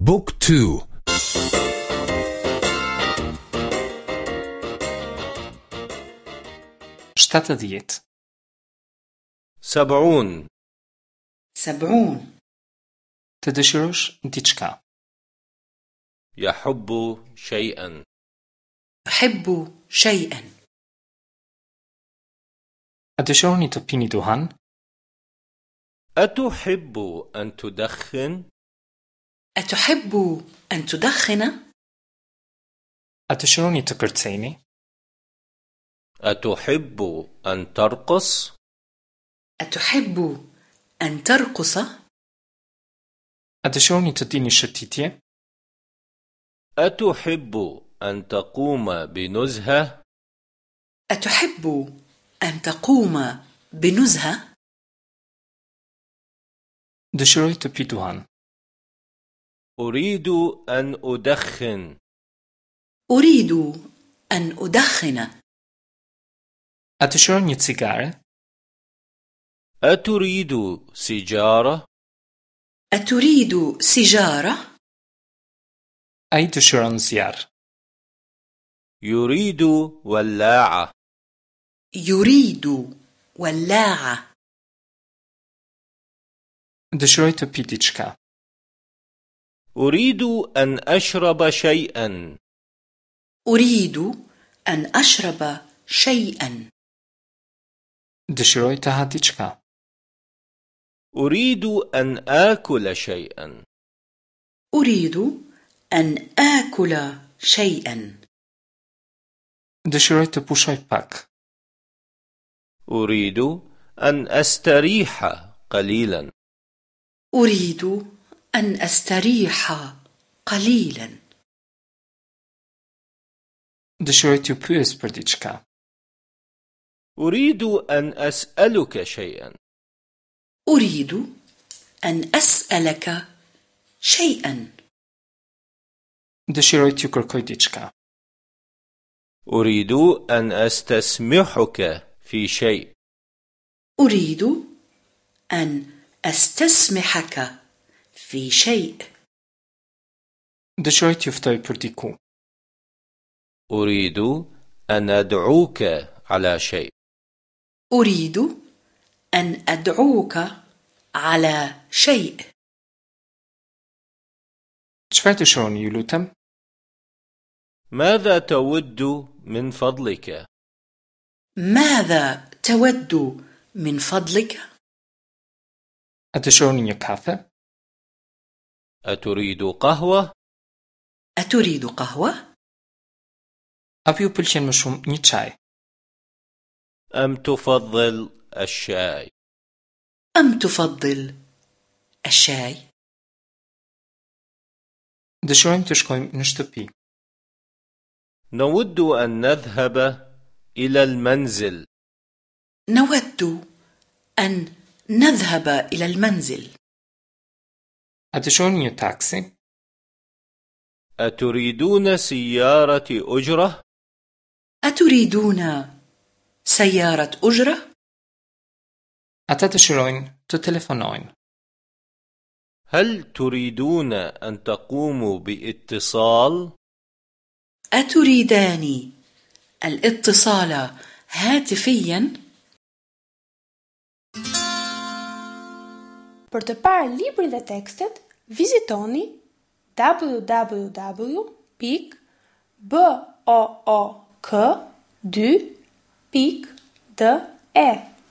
Book two. Shtatëdhjetë. سبعون. سبعون. Të dëshirosh diçka يحب شيئا. أحب شيئا. A dëshironi të pini duhan؟ أتحب أن تدخن؟ أتحب أن تدخن؟ أدشروني تكرتسيني أتحب أن ترقص؟ أتحب أن ترقص؟ أدشروني تديني شتيتي أتحب أن تقوم بنزهة؟ أتحب أن تقوم بنزهة؟ دشروي تبي دوهان أريد أن أدخن. أريد أن أدخن. أدشروني تسيجارة أتريد سيجارة؟ أتريد سيجارة؟ أي دشرون زيار يريد ولاعة. يريد ولاعة. دشروي تبي ديتشكا أريد أن أشرب شيئا. أريد أن أشرب شيئا. دشروي تها ديتشكا أريد أن آكل شيئا. أريد أن آكل شيئا. دشروي تبوشاي باك أريد أن أستريح قليلا. أريد أن أستريح قليلا. دشروي تبويس بر ديتشكا أريد أن أسألك شيئا. أريد أن أسألك شيئا. دشروي تيكركوي ديتشكا أريد أن أستسمحك في شيء. أريد أن أستسمحك. في شيء. دشروي تيفتوي بر ديكو أريد أن أدعوك على شيء. أريد أن أدعوك على شيء. چفر دشروني يلوتم ماذا تود من فضلك؟ ماذا تود من فضلك؟ أدشروني كافة أتريد قهوة؟ أتريد قهوة؟ Apo pëlqeni më shumë një çaj أم تفضل الشاي؟ أم تفضل الشاي؟ Dëshirojmë të shkojmë në shtëpi نود أن نذهب إلى المنزل نود أن نذهب إلى المنزل أدشروني تاكسي أتريدون سيارة أجرة؟ أتريدون سيارة أجرة؟ أتدشروين تتلفونوين هل تريدون أن تقوموا باتصال؟ أتريدان الاتصال هاتفيا؟ Për të parë librin dhe tekstet, vizitoni www.book2.de